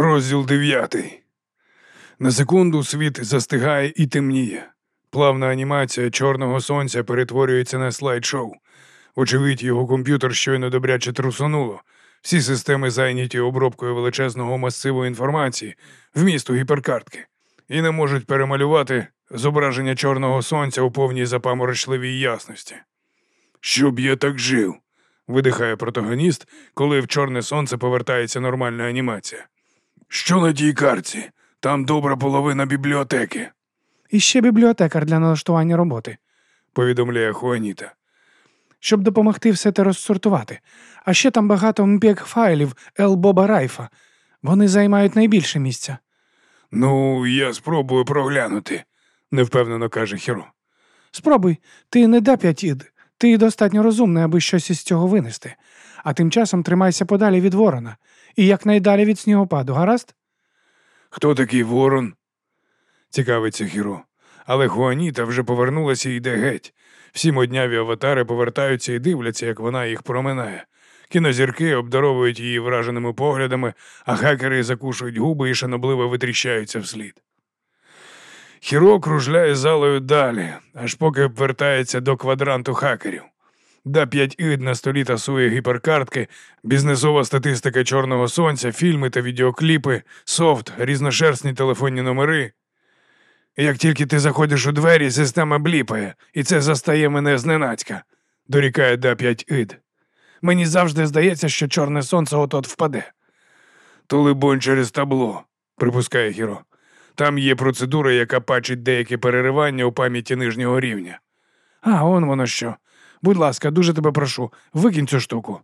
Розділ дев'ятий. На секунду світ застигає і темніє. Плавна анімація чорного сонця перетворюється на слайд-шоу. Очевидь, його комп'ютер щойно добряче трусонуло. Всі системи зайняті обробкою величезного масиву інформації, вмісту гіперкартки, і не можуть перемалювати зображення чорного сонця у повній запаморочливій ясності. Щоб я так жив, видихає протагоніст, коли в чорне сонце повертається нормальна анімація. Що на тій карті? Там добра половина бібліотеки, І ще бібліотекар для налаштування роботи, повідомляє Хуаніта. щоб допомогти все те розсортувати. А ще там багато мпек файлів Ел Боба Райфа. Вони займають найбільше місця. Ну, я спробую проглянути, невпевнено каже Хіро. Спробуй, ти не да п'ятід. Ти достатньо розумний, аби щось із цього винести. А тим часом тримайся подалі від ворона і якнайдалі від снігопаду, гаразд? Хто такий ворон? Цікавиться Хіро. Але Хуаніта вже повернулася і йде геть. Всі модняві аватари повертаються і дивляться, як вона їх проминає. Кінозірки обдаровують її враженими поглядами, а хакери закушують губи і шанобливо витріщаються вслід. Хіро кружляє залою далі, аж поки вертається до квадранту хакерів. Да 5 ід на столі тасує гіперкартки, бізнесова статистика Чорного Сонця, фільми та відеокліпи, софт, різношерстні телефонні номери. Як тільки ти заходиш у двері, система бліпає, і це застає мене зненацька, дорікає Да 5 ід. Мені завжди здається, що чорне сонце от-от впаде. То, либонь, через табло, припускає Гіро. Там є процедура, яка пачить деякі переривання у пам'яті нижнього рівня. А, он воно що. Будь ласка, дуже тебе прошу, викинь цю штуку.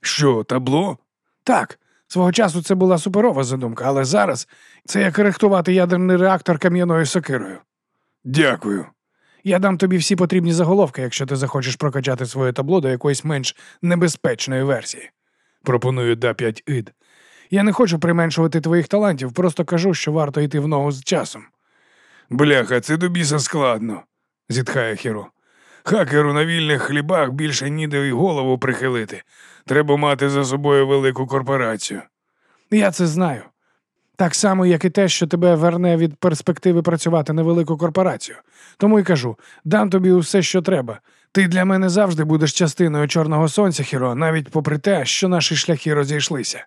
Що, табло? Так. Свого часу це була суперова задумка, але зараз це як рихтувати ядерний реактор кам'яною сокирою. Дякую. Я дам тобі всі потрібні заголовки, якщо ти захочеш прокачати своє табло до якоїсь менш небезпечної версії. Пропоную да 5 ід. Я не хочу применшувати твоїх талантів, просто кажу, що варто йти в ногу з часом. Бляха, це до біса складно, зітхає Хіро. Хакеру на вільних хлібах більше ніде й голову прихилити. Треба мати за собою велику корпорацію. Я це знаю. Так само, як і те, що тебе верне від перспективи працювати на велику корпорацію. Тому й кажу: дам тобі усе, що треба. Ти для мене завжди будеш частиною Чорного Сонця, Хіро, навіть попри те, що наші шляхи розійшлися.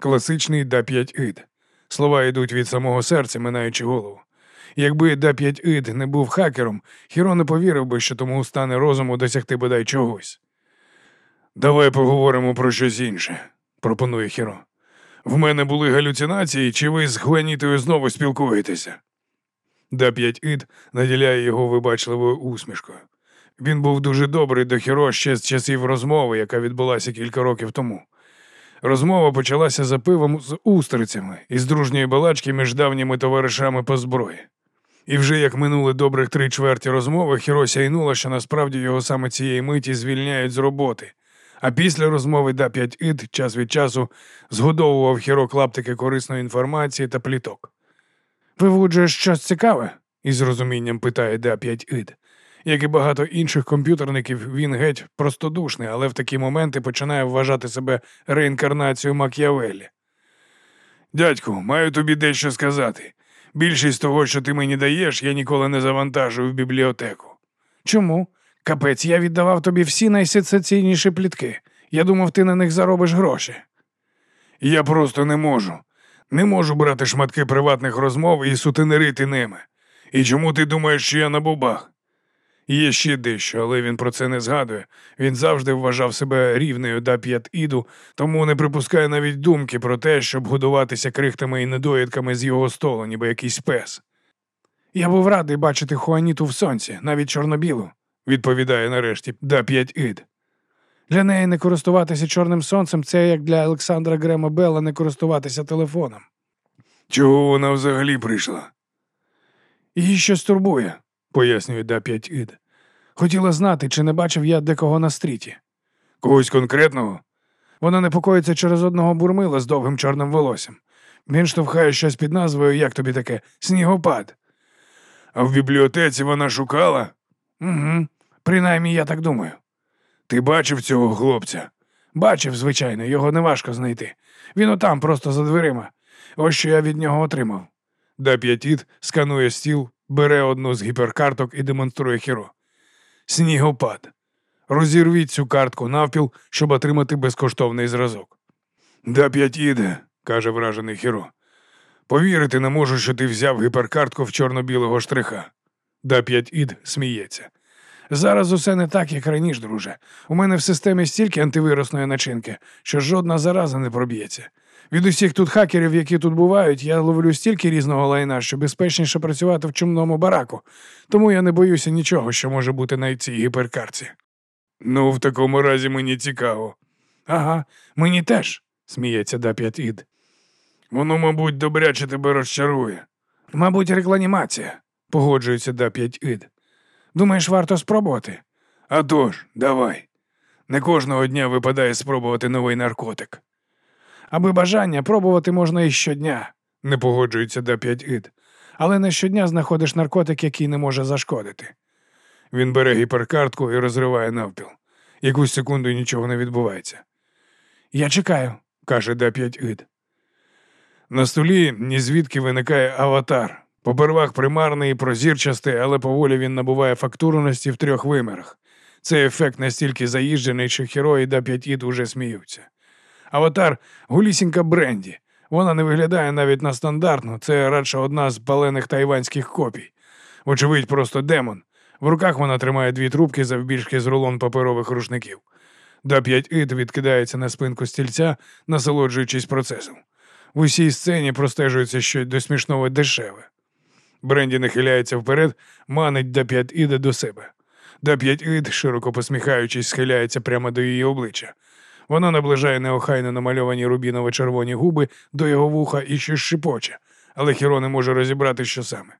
Класичний да 5 ід. Слова йдуть від самого серця, минаючи голову. Якби да 5 ід не був хакером, Хіро не повірив би, що тому стане розуму досягти бодай чогось. Давай поговоримо про щось інше, пропонує Хіро. В мене були галюцинації, чи ви з Гвенітою знову спілкуєтеся? Да 5 ід наділяє його вибачливою усмішкою. Він був дуже добрий до Хіро ще з часів розмови, яка відбулася кілька років тому. Розмова почалася за пивом з устрицями і з дружньої балачки між давніми товаришами по зброї. І вже як минули добрих три чверті розмови, Хіро сяйнула, що насправді його саме цієї миті звільняють з роботи. А після розмови да 5 ід час від часу згодовував Хіро клаптики корисної інформації та пліток. Вивуджуєш щось цікаве? із розумінням питає да 5 ід. Як і багато інших комп'ютерників, він геть простодушний, але в такі моменти починає вважати себе реінкарнацією Мак'явелі. Дядьку, маю тобі дещо сказати. Більшість того, що ти мені даєш, я ніколи не завантажую в бібліотеку. Чому? Капець, я віддавав тобі всі найсенсаційніші плітки. Я думав, ти на них заробиш гроші. Я просто не можу. Не можу брати шматки приватних розмов і сутенерити ними. І чому ти думаєш, що я на бобах? Є ще дещо, але він про це не згадує. Він завжди вважав себе рівнею Да5іду, тому не припускає навіть думки про те, щоб годуватися крихтами і недоїдками з його столу, ніби якийсь пес. Я був радий бачити Хуаніту в Сонці, навіть чорнобілу, відповідає нарешті Да5ід. Для неї не користуватися чорним сонцем це як для Олександра Грема Белла не користуватися телефоном. Чого вона взагалі прийшла? Її щось турбує, пояснює да 5 ід. Хотіла знати, чи не бачив я декого на стріті. Когось конкретного? Вона непокоїться через одного бурмила з довгим чорним волоссям. Він штовхає щось під назвою, як тобі таке, снігопад. А в бібліотеці вона шукала? Угу, принаймні я так думаю. Ти бачив цього хлопця? Бачив, звичайно, його неважко знайти. Він отам просто за дверима. Ось що я від нього отримав. Дап'ятіт сканує стіл, бере одну з гіперкарток і демонструє хіро. Снігопад. Розірвіть цю картку навпіл, щоб отримати безкоштовний зразок. Дап'ятіде, каже вражений хіро. Повірити не можу, що ти взяв гіперкартку в чорно-білого штриха. Дап'ятід сміється. Зараз усе не так, як раніше, друже. У мене в системі стільки антивірусної начинки, що жодна зараза не проб'ється. Від усіх тут хакерів, які тут бувають, я ловлю стільки різного лайна, що безпечніше працювати в чумному бараку, тому я не боюся нічого, що може бути на цій гіперкарці. Ну, в такому разі мені цікаво. Ага, мені теж, сміється Дап'ятід. Воно, мабуть, добряче тебе розчарує. Мабуть, рекланімація, погоджується Дап'ятід. Думаєш, варто спробувати? «А тож, давай. Не кожного дня випадає спробувати новий наркотик. Аби бажання пробувати можна і щодня, не погоджується Дап'ятід. Але не щодня знаходиш наркотик, який не може зашкодити. Він бере гіперкартку і розриває навпіл. Якусь секунду нічого не відбувається. Я чекаю, каже Д5ід. На столі ні звідки виникає аватар. Попервах примарний і прозірчастий, але поволі він набуває фактурності в трьох вимірах. Цей ефект настільки заїжджений, що херої Д5ід уже сміються. Аватар гулісінька бренді. Вона не виглядає навіть на стандартну, це радше одна з палених тайванських копій. Вочевидь, просто демон. В руках вона тримає дві трубки завбільшки з рулон паперових рушників. Да 5 ід відкидається на спинку стільця, насолоджуючись процесом. В усій сцені простежується щось до смішного дешеве. Бренді нахиляється вперед, манить да 5 іда до себе. Да 5 ід, широко посміхаючись, схиляється прямо до її обличчя. Вона наближає неохайно намальовані рубіново-червоні губи до його вуха і щось шипоче, але Хіро не може розібрати, що саме.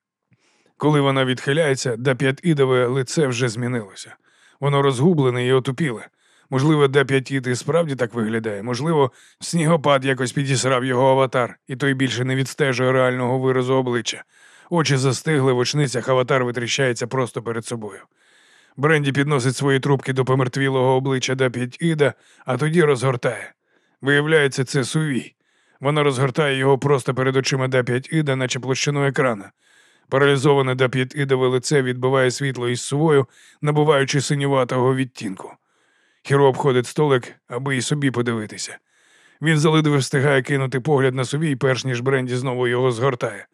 Коли вона відхиляється, да п'ятідове лице вже змінилося. Воно розгублене і отупіле. Можливо, да п'ятід і справді так виглядає, можливо, снігопад якось підісрав його аватар, і той більше не відстежує реального виразу обличчя. Очі застигли в очницях, аватар витріщається просто перед собою. Бренді підносить свої трубки до помертвілого обличчя да п'ятіда, а тоді розгортає. Виявляється, це сувій. Вона розгортає його просто перед очима да п'ятіда, наче площину екрана. Паралізоване до ідове лице відбиває світло із сувою, набуваючи синюватого відтінку. Хіро обходить столик, аби й собі подивитися. Він заледве встигає кинути погляд на сувій, перш ніж Бренді знову його згортає.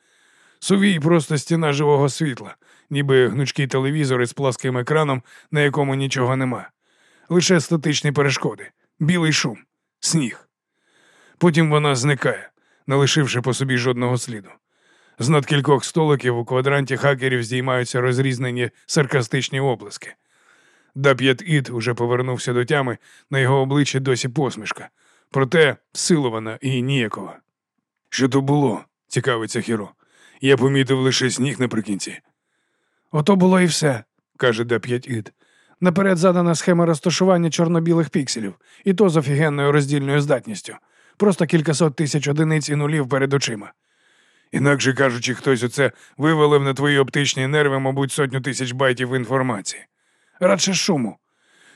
Сувій просто стіна живого світла, ніби гнучкий телевізор із пласким екраном, на якому нічого нема. Лише статичні перешкоди, білий шум, сніг. Потім вона зникає, не лишивши по собі жодного сліду. З над кількох столиків у квадранті хакерів здіймаються розрізнені саркастичні облиски. Дап'ят Іт уже повернувся до тями, на його обличчі досі посмішка, проте силована і ніякова. Що то було? цікавиться Хіро. Я помітив лише сніг наприкінці. Ото було і все, каже Дап'ят Іт. Наперед задана схема розташування чорно-білих пікселів, і то з офігенною роздільною здатністю. Просто кількасот тисяч одиниць і нулів перед очима. Інакше кажучи, хтось оце вивалив на твої оптичні нерви, мабуть, сотню тисяч байтів інформації. Радше шуму.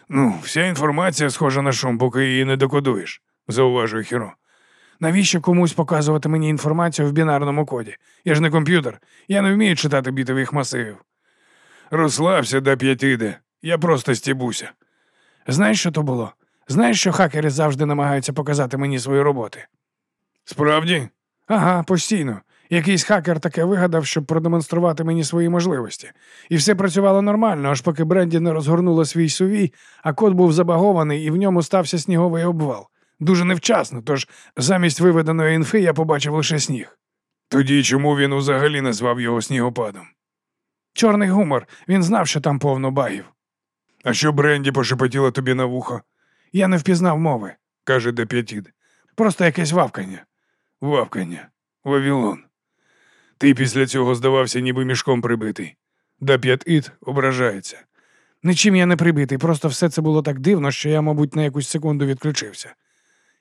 Ну, вся інформація схожа на шум, поки її не докодуєш, зауважує Хіро. Навіщо комусь показувати мені інформацію в бінарному коді? Я ж не комп'ютер, я не вмію читати бітових масивів. Розслабся до п'ятиде, я просто стібуся. Знаєш, що то було? Знаєш, що хакери завжди намагаються показати мені свої роботи? Справді? Ага, постійно. Якийсь хакер таке вигадав, щоб продемонструвати мені свої можливості. І все працювало нормально, аж поки Бренді не розгорнула свій сувій, а код був забагований і в ньому стався сніговий обвал. Дуже невчасно, тож замість виведеної інфи я побачив лише сніг. Тоді чому він взагалі назвав його снігопадом? Чорний гумор, він знав, що там повно багів. А що Бренді пошепотіла тобі на вухо? Я не впізнав мови, каже Деп'ятід. Просто якесь вавкання. Вавкання. Вавілон. Ти після цього здавався, ніби мішком прибитий. Да п'ят-іт ображається. Нічим я не прибитий, просто все це було так дивно, що я, мабуть, на якусь секунду відключився.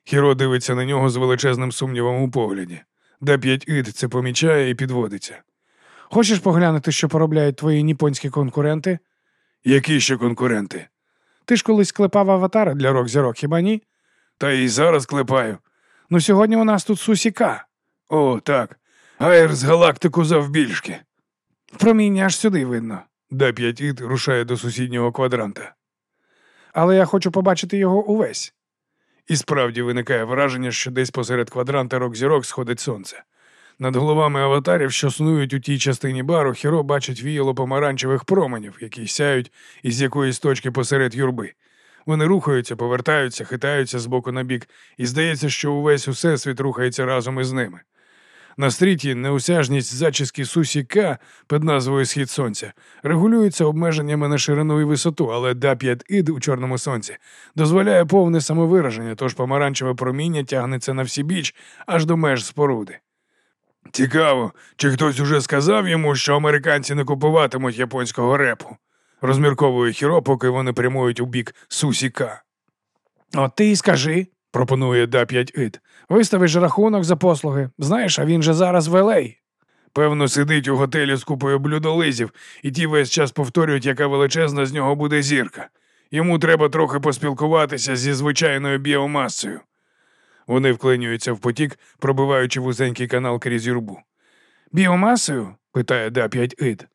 Хіро дивиться на нього з величезним сумнівом у погляді. Да п'ять-іт це помічає і підводиться. Хочеш поглянути, що поробляють твої ніпонські конкуренти? Які ще конкуренти? Ти ж колись клепав аватари для рок зірок, хіба ні? Та і зараз клепаю. Ну сьогодні у нас тут Сусіка. О, так. Гайр з галактику завбільшки. Проміння аж сюди видно. Да 5 ід рушає до сусіднього квадранта. Але я хочу побачити його увесь. І справді виникає враження, що десь посеред квадранта рок-зірок сходить сонце. Над головами аватарів, що снують у тій частині бару, Хіро бачить віяло помаранчевих променів, які сяють із якоїсь точки посеред юрби. Вони рухаються, повертаються, хитаються з боку на бік, і здається, що увесь усесвіт рухається разом із ними. На стріті неусяжність зачіски Сусі К під назвою Схід Сонця регулюється обмеженнями на ширину і висоту, але Да-5 ід у чорному сонці дозволяє повне самовираження, тож помаранчеве проміння тягнеться на всі біч аж до меж споруди. Цікаво, чи хтось уже сказав йому, що американці не купуватимуть японського репу, розмірковує хіро, поки вони прямують у бік Сусіка. От ти і скажи, Пропонує Да-5 ід. виставиш рахунок за послуги. Знаєш, а він же зараз в Елей. Певно, сидить у готелі з купою блюдолизів, і ті весь час повторюють, яка величезна з нього буде зірка. Йому треба трохи поспілкуватися зі звичайною біомасою. Вони вклинюються в потік, пробиваючи вузенький канал крізь юрбу. Біомасою? питає Да-5 ід.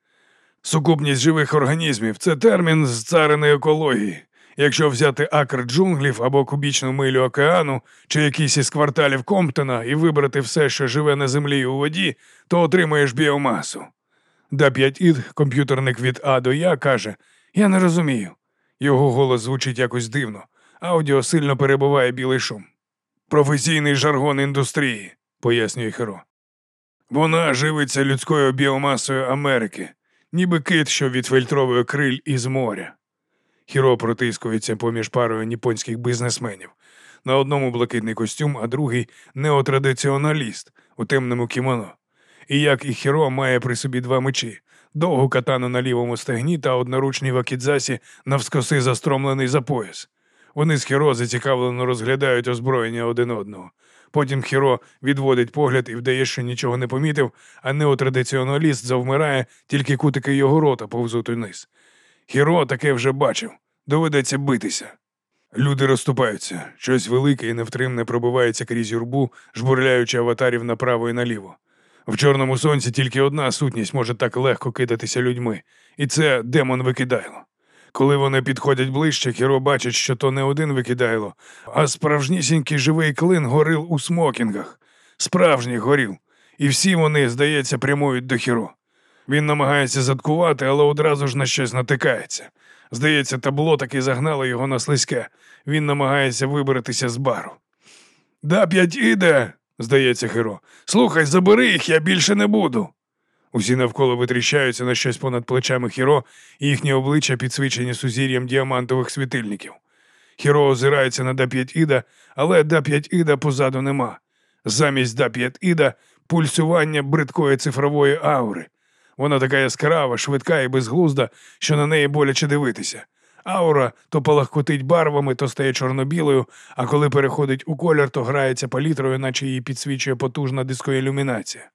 Сукупність живих організмів це термін з царини екології. Якщо взяти акр джунглів або кубічну милю океану, чи якийсь із кварталів Комптона і вибрати все, що живе на землі і у воді, то отримаєш біомасу. Да-5 ід, комп'ютерник від А до Я, каже: Я не розумію. Його голос звучить якось дивно. Аудіо сильно перебуває білий шум. Професійний жаргон індустрії, пояснює Херо. Вона живиться людською біомасою Америки, ніби кит, що відфільтровує криль із моря. Хіро протискується поміж парою ніпонських бізнесменів. На одному блакитний костюм, а другий неотрадиціоналіст у темному кімоно. І як і Хіро має при собі два мечі, довгу катану на лівому стегні та одноручній вакідзасі навскоси застромлений за пояс. Вони з Хіро зацікавлено розглядають озброєння один одного. Потім Хіро відводить погляд і вдає, що нічого не помітив, а неотрадиціоналіст завмирає, тільки кутики його рота повзуть униз. Хіро таке вже бачив. Доведеться битися. Люди розступаються. Щось велике і невтримне пробивається крізь юрбу, жбурляючи аватарів направо і наліво. В чорному сонці тільки одна сутність може так легко кидатися людьми, і це демон викидайло. Коли вони підходять ближче, Хіро бачить, що то не один викидайло, а справжнісінький живий клин горил у смокінгах. Справжній горіл. І всі вони, здається, прямують до Хіро. Він намагається заткувати, але одразу ж на щось натикається. Здається, табло таки загнало його на слизьке. Він намагається вибратися з бару. Да п'ять іде, здається, Хиро. Слухай, забери їх, я більше не буду. Усі навколо витріщаються на щось понад плечами Хіро, і їхні обличчя підсвічені сузір'ям діамантових світильників. Хіро озирається на Да-5 Іда, але Да-5 Іда позаду нема. Замість Да-5 Іда пульсування бридкої цифрової аури. Вона така яскрава, швидка і безглузда, що на неї боляче дивитися. Аура то палахкотить барвами, то стає чорно-білою, а коли переходить у колір, то грається палітрою, наче її підсвічує потужна дискоілюмінація.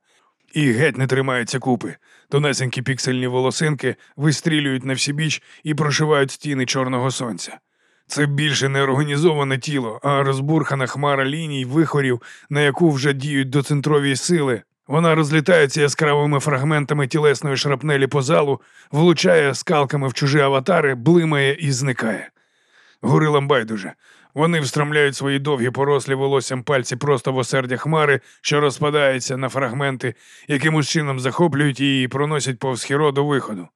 І геть не тримаються купи. Тонесенькі піксельні волосинки вистрілюють на всі і прошивають стіни чорного сонця. Це більше не організоване тіло, а розбурхана хмара ліній, вихорів, на яку вже діють доцентрові сили. Вона розлітається яскравими фрагментами тілесної шрапнелі по залу, влучає скалками в чужі аватари, блимає і зникає. Горилам байдуже. Вони встромляють свої довгі порослі волоссям пальці просто в осердя хмари, що розпадається на фрагменти, якимось чином захоплюють її і проносять повз хіро до виходу.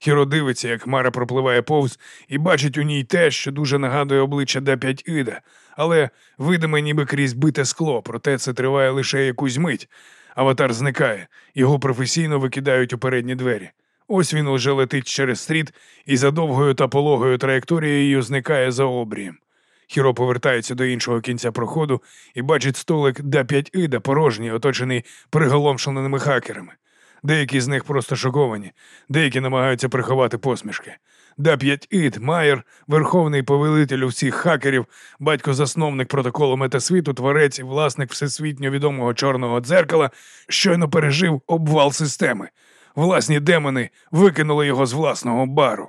Хіро дивиться, як хмара пропливає повз, і бачить у ній те, що дуже нагадує обличчя Д5 Іда, але видиме ніби крізь бите скло, проте це триває лише якусь мить. Аватар зникає, його професійно викидають у передні двері. Ось він уже летить через стріт і за довгою та пологою траєкторією зникає за обрієм. Хіро повертається до іншого кінця проходу і бачить столик Да-5 Іда порожній, оточений приголомшеними хакерами. Деякі з них просто шоковані, деякі намагаються приховати посмішки. Да-5 Ід, Майер, верховний повелитель усіх хакерів, батько-засновник протоколу метасвіту, творець і власник всесвітньо відомого чорного дзеркала, щойно пережив обвал системи. Власні демони викинули його з власного бару.